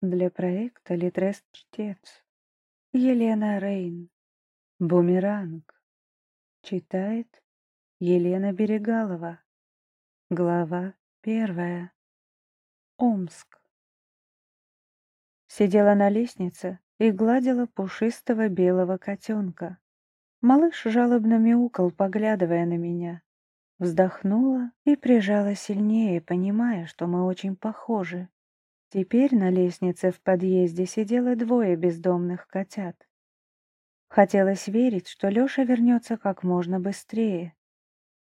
Для проекта «Литрес-чтец». Елена Рейн. Бумеранг. Читает Елена Берегалова. Глава первая. Омск. Сидела на лестнице и гладила пушистого белого котенка. Малыш жалобно мяукал, поглядывая на меня. Вздохнула и прижала сильнее, понимая, что мы очень похожи. Теперь на лестнице в подъезде сидело двое бездомных котят. Хотелось верить, что Лёша вернется как можно быстрее.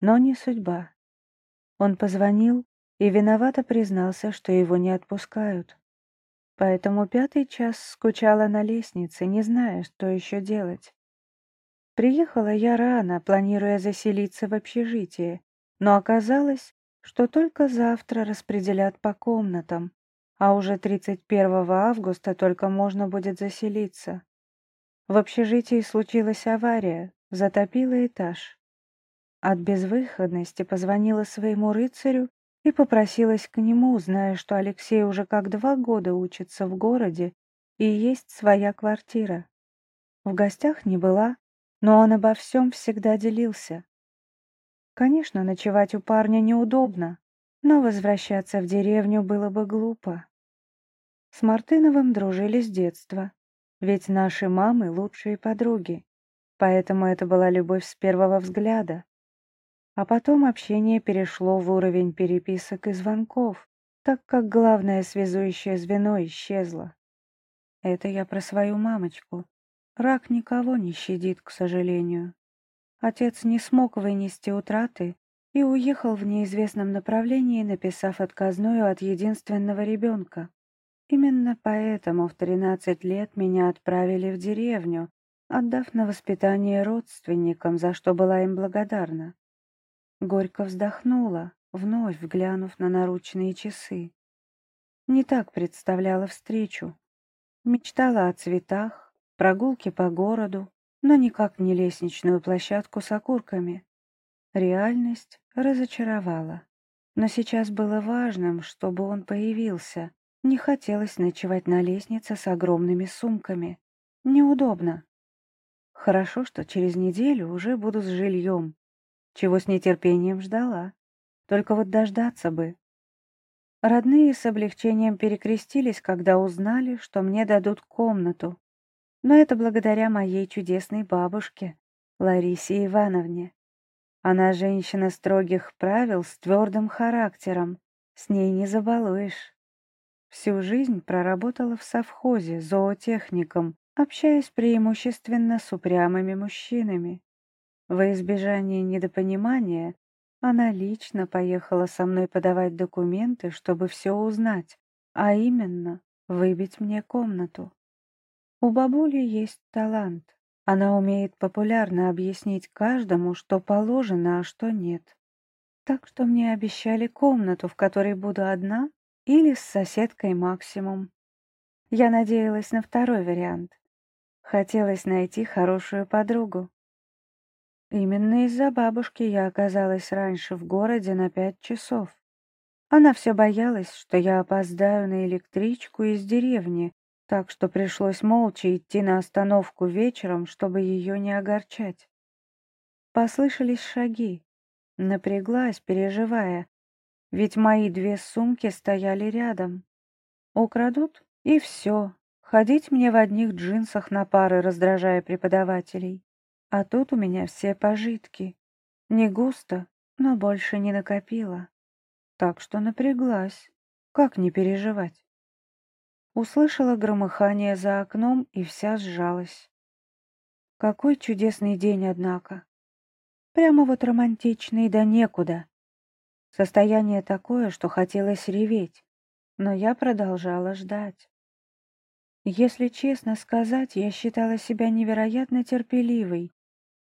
Но не судьба. Он позвонил и виновато признался, что его не отпускают. Поэтому пятый час скучала на лестнице, не зная, что еще делать. Приехала я рано, планируя заселиться в общежитие, но оказалось, что только завтра распределят по комнатам, а уже 31 августа только можно будет заселиться. В общежитии случилась авария, затопила этаж. От безвыходности позвонила своему рыцарю и попросилась к нему, зная, что Алексей уже как два года учится в городе и есть своя квартира. В гостях не была, но он обо всем всегда делился. Конечно, ночевать у парня неудобно, но возвращаться в деревню было бы глупо. С Мартыновым дружили с детства, ведь наши мамы — лучшие подруги, поэтому это была любовь с первого взгляда. А потом общение перешло в уровень переписок и звонков, так как главное связующее звено исчезло. Это я про свою мамочку. Рак никого не щадит, к сожалению. Отец не смог вынести утраты и уехал в неизвестном направлении, написав отказную от единственного ребенка. Именно поэтому в 13 лет меня отправили в деревню, отдав на воспитание родственникам, за что была им благодарна. Горько вздохнула, вновь взглянув на наручные часы. Не так представляла встречу. Мечтала о цветах, прогулке по городу, но никак не лестничную площадку с окурками. Реальность разочаровала. Но сейчас было важным, чтобы он появился. Не хотелось ночевать на лестнице с огромными сумками. Неудобно. Хорошо, что через неделю уже буду с жильем, чего с нетерпением ждала. Только вот дождаться бы. Родные с облегчением перекрестились, когда узнали, что мне дадут комнату. Но это благодаря моей чудесной бабушке, Ларисе Ивановне. Она женщина строгих правил с твердым характером. С ней не забалуешь. Всю жизнь проработала в совхозе зоотехником, общаясь преимущественно с упрямыми мужчинами. Во избежание недопонимания она лично поехала со мной подавать документы, чтобы все узнать, а именно выбить мне комнату. У бабули есть талант. Она умеет популярно объяснить каждому, что положено, а что нет. Так что мне обещали комнату, в которой буду одна или с соседкой максимум. Я надеялась на второй вариант. Хотелось найти хорошую подругу. Именно из-за бабушки я оказалась раньше в городе на пять часов. Она все боялась, что я опоздаю на электричку из деревни, так что пришлось молча идти на остановку вечером, чтобы ее не огорчать. Послышались шаги. Напряглась, переживая, ведь мои две сумки стояли рядом. Украдут, и все. Ходить мне в одних джинсах на пары, раздражая преподавателей. А тут у меня все пожитки. Не густо, но больше не накопила. Так что напряглась. Как не переживать? Услышала громыхание за окном и вся сжалась. Какой чудесный день, однако. Прямо вот романтичный да некуда. Состояние такое, что хотелось реветь, но я продолжала ждать. Если честно сказать, я считала себя невероятно терпеливой.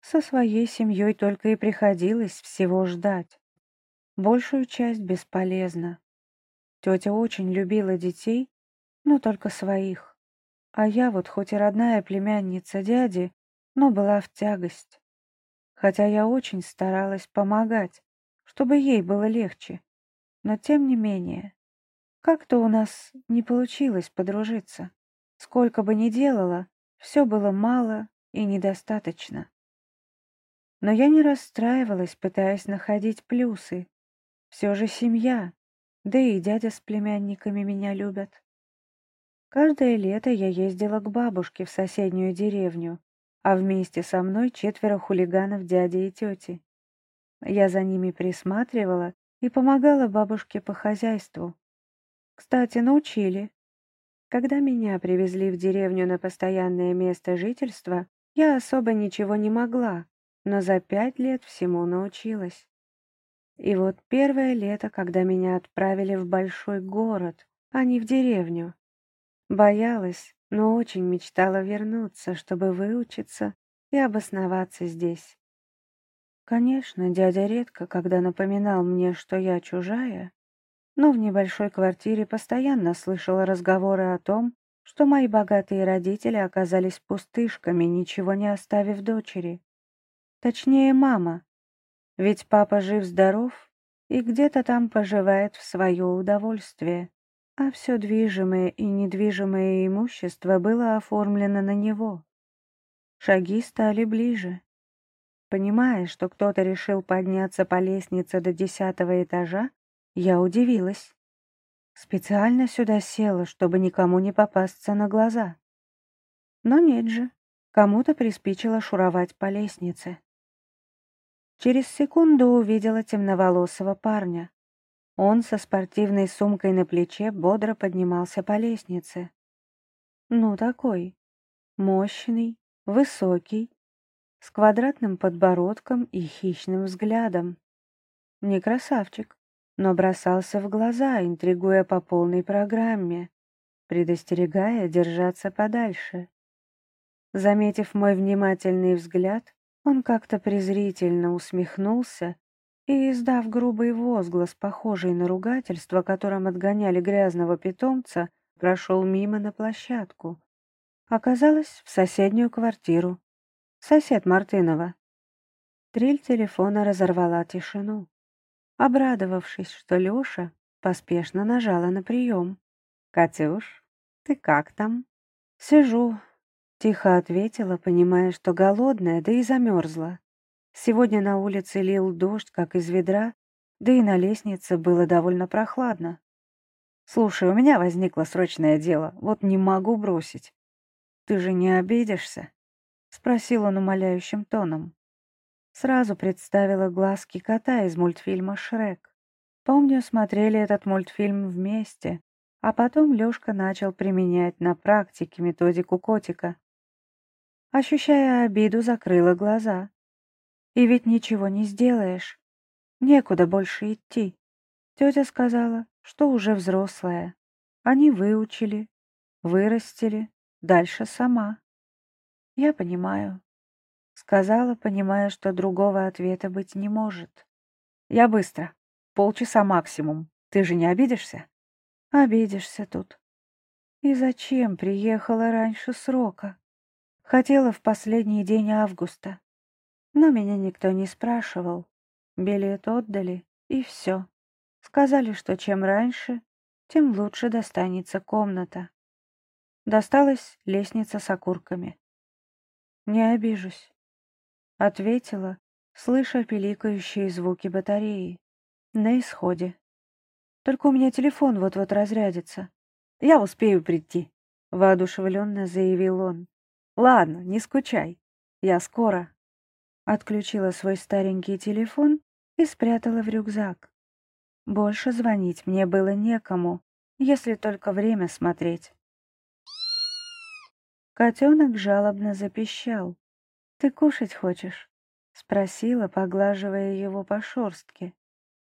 Со своей семьей только и приходилось всего ждать. Большую часть бесполезно. Тетя очень любила детей, но только своих. А я вот хоть и родная племянница дяди, но была в тягость. Хотя я очень старалась помогать, чтобы ей было легче. Но тем не менее, Как-то у нас не получилось подружиться. Сколько бы ни делала, все было мало и недостаточно. Но я не расстраивалась, пытаясь находить плюсы. Все же семья, да и дядя с племянниками меня любят. Каждое лето я ездила к бабушке в соседнюю деревню, а вместе со мной четверо хулиганов дяди и тети. Я за ними присматривала и помогала бабушке по хозяйству. Кстати, научили. Когда меня привезли в деревню на постоянное место жительства, я особо ничего не могла, но за пять лет всему научилась. И вот первое лето, когда меня отправили в большой город, а не в деревню. Боялась, но очень мечтала вернуться, чтобы выучиться и обосноваться здесь. Конечно, дядя редко, когда напоминал мне, что я чужая, но в небольшой квартире постоянно слышала разговоры о том, что мои богатые родители оказались пустышками, ничего не оставив дочери. Точнее, мама. Ведь папа жив-здоров и где-то там поживает в свое удовольствие, а все движимое и недвижимое имущество было оформлено на него. Шаги стали ближе. Понимая, что кто-то решил подняться по лестнице до десятого этажа, я удивилась. Специально сюда села, чтобы никому не попасться на глаза. Но нет же, кому-то приспичило шуровать по лестнице. Через секунду увидела темноволосого парня. Он со спортивной сумкой на плече бодро поднимался по лестнице. Ну, такой. Мощный, высокий, с квадратным подбородком и хищным взглядом. Не красавчик, но бросался в глаза, интригуя по полной программе, предостерегая держаться подальше. Заметив мой внимательный взгляд, он как-то презрительно усмехнулся и, издав грубый возглас, похожий на ругательство, которым отгоняли грязного питомца, прошел мимо на площадку. Оказалось, в соседнюю квартиру. Сосед Мартынова. Триль телефона разорвала тишину. Обрадовавшись, что Лёша поспешно нажала на прием. «Катюш, ты как там?» «Сижу», — тихо ответила, понимая, что голодная, да и замерзла. Сегодня на улице лил дождь, как из ведра, да и на лестнице было довольно прохладно. «Слушай, у меня возникло срочное дело, вот не могу бросить. Ты же не обидишься?» — спросил он умоляющим тоном. Сразу представила глазки кота из мультфильма «Шрек». Помню, смотрели этот мультфильм вместе, а потом Лёшка начал применять на практике методику котика. Ощущая обиду, закрыла глаза. И ведь ничего не сделаешь. Некуда больше идти. Тетя сказала, что уже взрослая. Они выучили, вырастили, дальше сама. «Я понимаю», — сказала, понимая, что другого ответа быть не может. «Я быстро. Полчаса максимум. Ты же не обидишься?» «Обидишься тут. И зачем приехала раньше срока? Хотела в последний день августа. Но меня никто не спрашивал. Билет отдали, и все. Сказали, что чем раньше, тем лучше достанется комната. Досталась лестница с окурками. «Не обижусь», — ответила, слыша пиликающие звуки батареи. На исходе. «Только у меня телефон вот-вот разрядится. Я успею прийти», — воодушевленно заявил он. «Ладно, не скучай. Я скоро». Отключила свой старенький телефон и спрятала в рюкзак. Больше звонить мне было некому, если только время смотреть. Котенок жалобно запищал. «Ты кушать хочешь?» — спросила, поглаживая его по шорстке.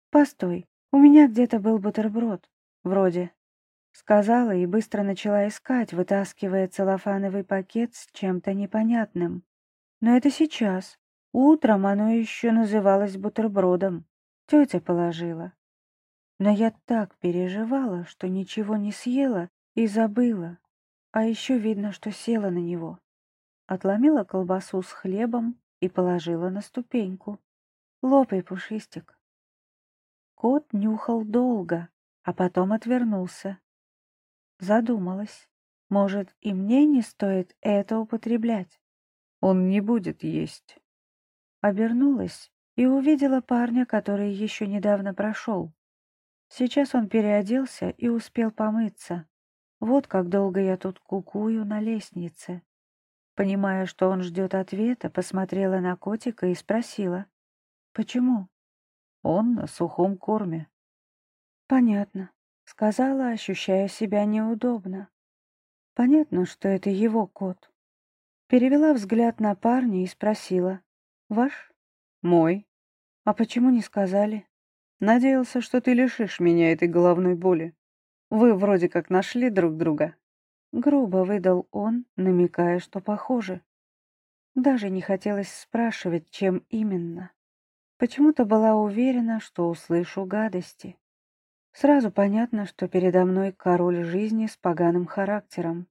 «Постой, у меня где-то был бутерброд. Вроде». Сказала и быстро начала искать, вытаскивая целлофановый пакет с чем-то непонятным. Но это сейчас. Утром оно еще называлось бутербродом. Тетя положила. Но я так переживала, что ничего не съела и забыла. А еще видно, что села на него. Отломила колбасу с хлебом и положила на ступеньку. Лопай, пушистик. Кот нюхал долго, а потом отвернулся. Задумалась. Может, и мне не стоит это употреблять? Он не будет есть. Обернулась и увидела парня, который еще недавно прошел. Сейчас он переоделся и успел помыться. Вот как долго я тут кукую на лестнице. Понимая, что он ждет ответа, посмотрела на котика и спросила. «Почему?» «Он на сухом корме». «Понятно», — сказала, ощущая себя неудобно. «Понятно, что это его кот». Перевела взгляд на парня и спросила. «Ваш?» «Мой». «А почему не сказали?» «Надеялся, что ты лишишь меня этой головной боли. Вы вроде как нашли друг друга». Грубо выдал он, намекая, что похоже. Даже не хотелось спрашивать, чем именно. Почему-то была уверена, что услышу гадости. Сразу понятно, что передо мной король жизни с поганым характером.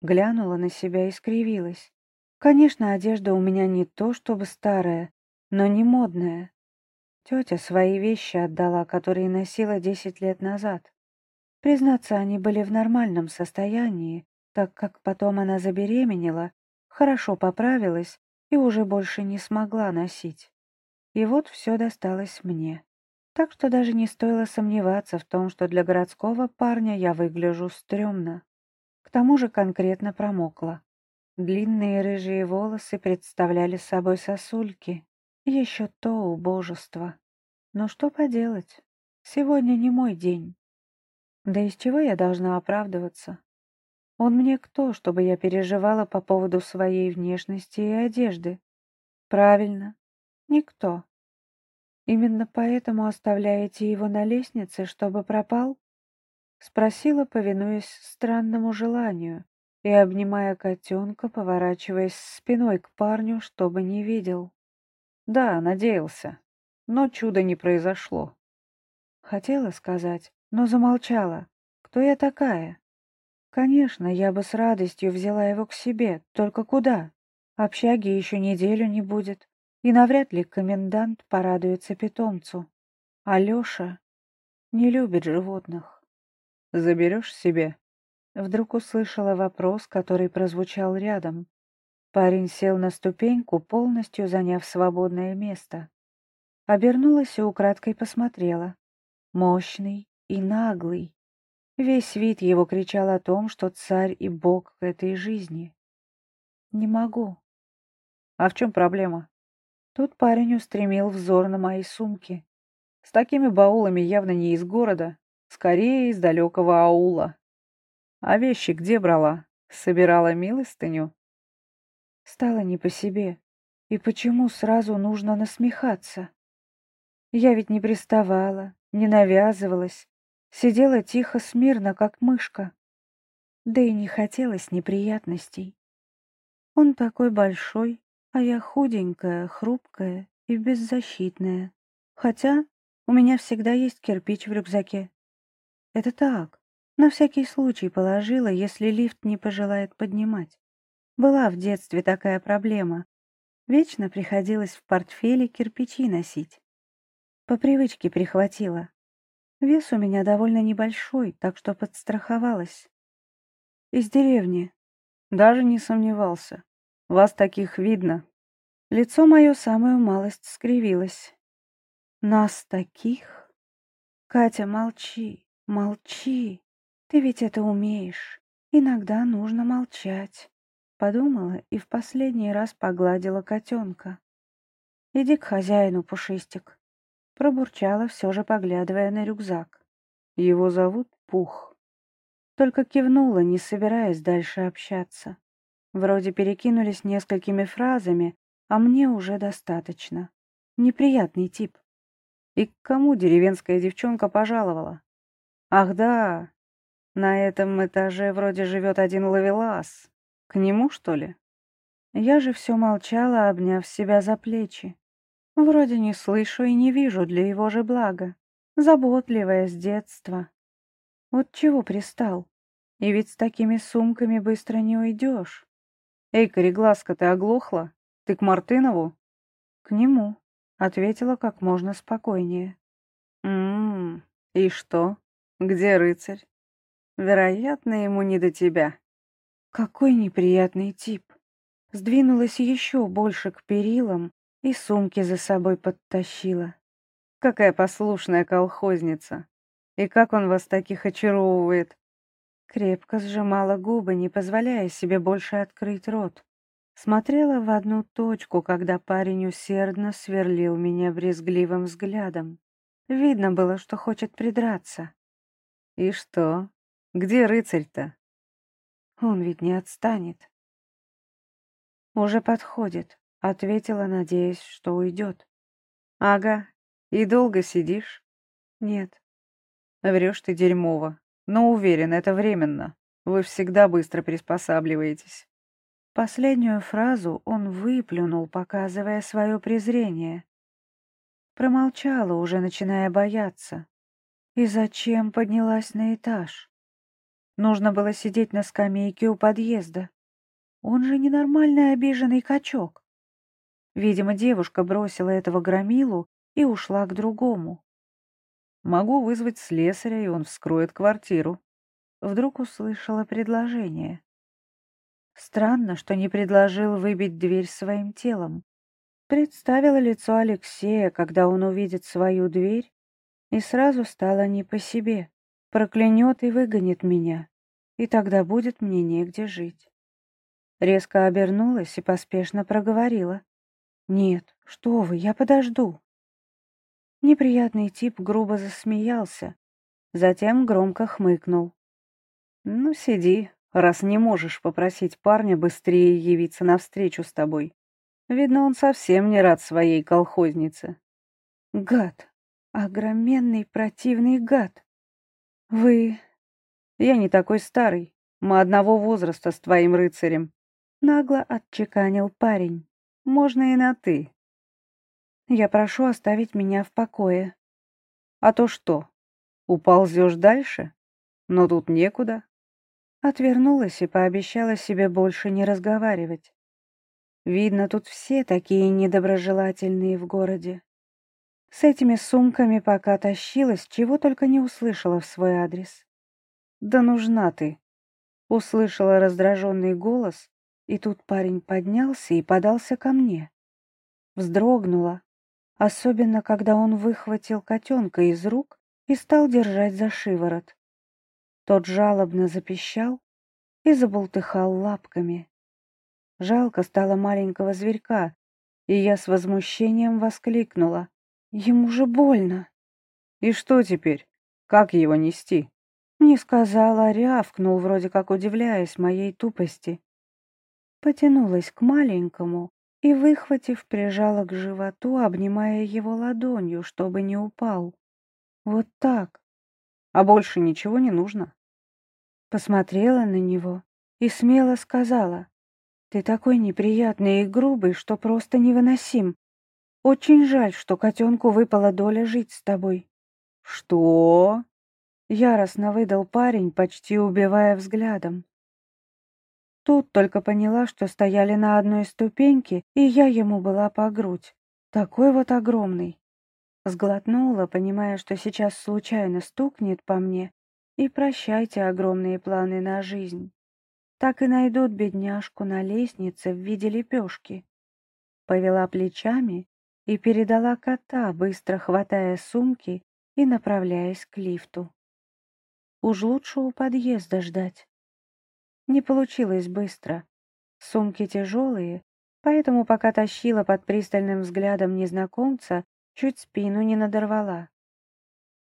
Глянула на себя и скривилась. Конечно, одежда у меня не то чтобы старая, но не модная. Тетя свои вещи отдала, которые носила десять лет назад. Признаться, они были в нормальном состоянии, так как потом она забеременела, хорошо поправилась и уже больше не смогла носить. И вот все досталось мне. Так что даже не стоило сомневаться в том, что для городского парня я выгляжу стрёмно. К тому же конкретно промокла. Длинные рыжие волосы представляли собой сосульки. Еще то убожество. Но что поделать? Сегодня не мой день. Да из чего я должна оправдываться? Он мне кто, чтобы я переживала по поводу своей внешности и одежды? Правильно, никто. Именно поэтому оставляете его на лестнице, чтобы пропал? Спросила, повинуясь странному желанию и, обнимая котенка, поворачиваясь спиной к парню, чтобы не видел. Да, надеялся, но чуда не произошло. Хотела сказать, но замолчала. Кто я такая? Конечно, я бы с радостью взяла его к себе, только куда? Общаги еще неделю не будет, и навряд ли комендант порадуется питомцу. Алеша не любит животных. Заберешь себе? Вдруг услышала вопрос, который прозвучал рядом. Парень сел на ступеньку, полностью заняв свободное место. Обернулась и украдкой посмотрела. Мощный, и наглый. Весь вид его кричал о том, что царь и бог этой жизни. Не могу. А в чем проблема? Тут парень устремил взор на мои сумки. С такими баулами явно не из города, скорее из далекого аула. А вещи где брала? Собирала милостыню? Стало не по себе. И почему сразу нужно насмехаться? Я ведь не приставала, не навязывалась, Сидела тихо, смирно, как мышка. Да и не хотелось неприятностей. Он такой большой, а я худенькая, хрупкая и беззащитная. Хотя у меня всегда есть кирпич в рюкзаке. Это так, на всякий случай положила, если лифт не пожелает поднимать. Была в детстве такая проблема. Вечно приходилось в портфеле кирпичи носить. По привычке прихватила. Вес у меня довольно небольшой, так что подстраховалась. Из деревни. Даже не сомневался. Вас таких видно. Лицо мое самую малость скривилось. Нас таких? Катя, молчи, молчи. Ты ведь это умеешь. Иногда нужно молчать. Подумала и в последний раз погладила котенка. Иди к хозяину, Пушистик. Пробурчала, все же поглядывая на рюкзак. Его зовут Пух. Только кивнула, не собираясь дальше общаться. Вроде перекинулись несколькими фразами, а мне уже достаточно. Неприятный тип. И к кому деревенская девчонка пожаловала? Ах да, на этом этаже вроде живет один ловелас. К нему, что ли? Я же все молчала, обняв себя за плечи. Вроде не слышу и не вижу для его же блага. Заботливая с детства. Вот чего пристал? И ведь с такими сумками быстро не уйдешь. Эй, кореглазка, ты оглохла? Ты к Мартынову? К нему, ответила как можно спокойнее. Ммм, и что? Где рыцарь? Вероятно, ему не до тебя. Какой неприятный тип. Сдвинулась еще больше к перилам и сумки за собой подтащила. Какая послушная колхозница. И как он вас таких очаровывает? Крепко сжимала губы, не позволяя себе больше открыть рот. Смотрела в одну точку, когда парень усердно сверлил меня брезгливым взглядом. Видно было, что хочет придраться. «И что? Где рыцарь-то?» «Он ведь не отстанет». «Уже подходит», — ответила, надеясь, что уйдет. «Ага. И долго сидишь?» «Нет». «Врешь ты дерьмово. Но уверен, это временно. Вы всегда быстро приспосабливаетесь». Последнюю фразу он выплюнул, показывая свое презрение. Промолчала, уже начиная бояться. И зачем поднялась на этаж? Нужно было сидеть на скамейке у подъезда. Он же ненормальный обиженный качок. Видимо, девушка бросила этого громилу и ушла к другому. Могу вызвать слесаря, и он вскроет квартиру. Вдруг услышала предложение. Странно, что не предложил выбить дверь своим телом. Представила лицо Алексея, когда он увидит свою дверь, и сразу стало не по себе. Проклянет и выгонит меня, и тогда будет мне негде жить. Резко обернулась и поспешно проговорила. «Нет, что вы, я подожду». Неприятный тип грубо засмеялся, затем громко хмыкнул. «Ну, сиди, раз не можешь попросить парня быстрее явиться навстречу с тобой. Видно, он совсем не рад своей колхознице. Гад, огроменный противный гад. Вы... Я не такой старый, мы одного возраста с твоим рыцарем. Нагло отчеканил парень. Можно и на «ты». Я прошу оставить меня в покое. А то что, уползешь дальше? Но тут некуда. Отвернулась и пообещала себе больше не разговаривать. Видно, тут все такие недоброжелательные в городе. С этими сумками пока тащилась, чего только не услышала в свой адрес. «Да нужна ты!» Услышала раздраженный голос, и тут парень поднялся и подался ко мне. Вздрогнула, особенно когда он выхватил котенка из рук и стал держать за шиворот. Тот жалобно запищал и забултыхал лапками. Жалко стало маленького зверька, и я с возмущением воскликнула. Ему же больно. И что теперь? Как его нести? Не сказала, рявкнул, вроде как удивляясь моей тупости. Потянулась к маленькому и, выхватив, прижала к животу, обнимая его ладонью, чтобы не упал. Вот так. А больше ничего не нужно. Посмотрела на него и смело сказала. Ты такой неприятный и грубый, что просто невыносим. Очень жаль, что котенку выпала доля жить с тобой. Что? Яростно выдал парень, почти убивая взглядом. Тут только поняла, что стояли на одной ступеньке, и я ему была по грудь. Такой вот огромный. Сглотнула, понимая, что сейчас случайно стукнет по мне, и прощайте огромные планы на жизнь так и найдут бедняжку на лестнице в виде лепешки. Повела плечами и передала кота, быстро хватая сумки и направляясь к лифту. Уж лучше у подъезда ждать. Не получилось быстро. Сумки тяжелые, поэтому пока тащила под пристальным взглядом незнакомца, чуть спину не надорвала.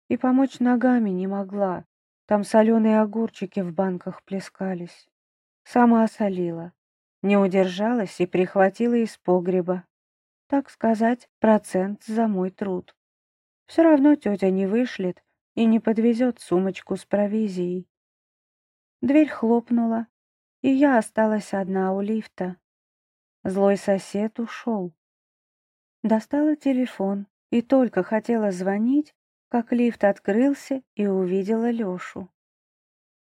И помочь ногами не могла, там соленые огурчики в банках плескались. Сама солила. Не удержалась и прихватила из погреба. Так сказать, процент за мой труд. Все равно тетя не вышлет и не подвезет сумочку с провизией. Дверь хлопнула, и я осталась одна у лифта. Злой сосед ушел. Достала телефон и только хотела звонить, как лифт открылся и увидела Лешу.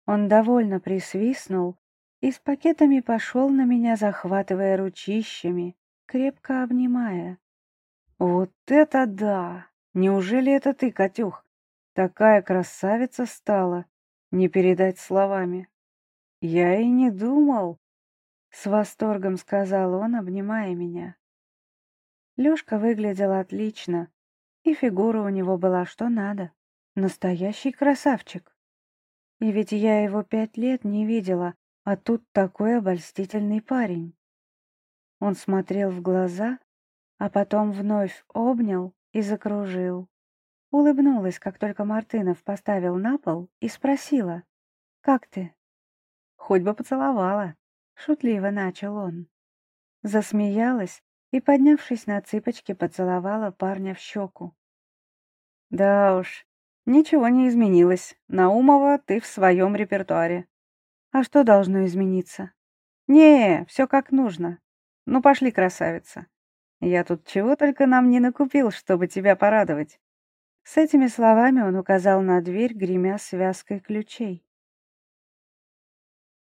Он довольно присвистнул и с пакетами пошел на меня, захватывая ручищами, крепко обнимая. «Вот это да! Неужели это ты, Катюх? Такая красавица стала, не передать словами. Я и не думал, — с восторгом сказал он, обнимая меня. Лёшка выглядел отлично, и фигура у него была что надо. Настоящий красавчик. И ведь я его пять лет не видела, а тут такой обольстительный парень. Он смотрел в глаза, а потом вновь обнял и закружил. Улыбнулась, как только Мартынов поставил на пол, и спросила, «Как ты?» «Хоть бы поцеловала», — шутливо начал он. Засмеялась и, поднявшись на цыпочки, поцеловала парня в щеку. «Да уж, ничего не изменилось. Наумова, ты в своем репертуаре». «А что должно измениться?» «Не, все как нужно. Ну пошли, красавица. Я тут чего только нам не накупил, чтобы тебя порадовать». С этими словами он указал на дверь, гремя связкой ключей.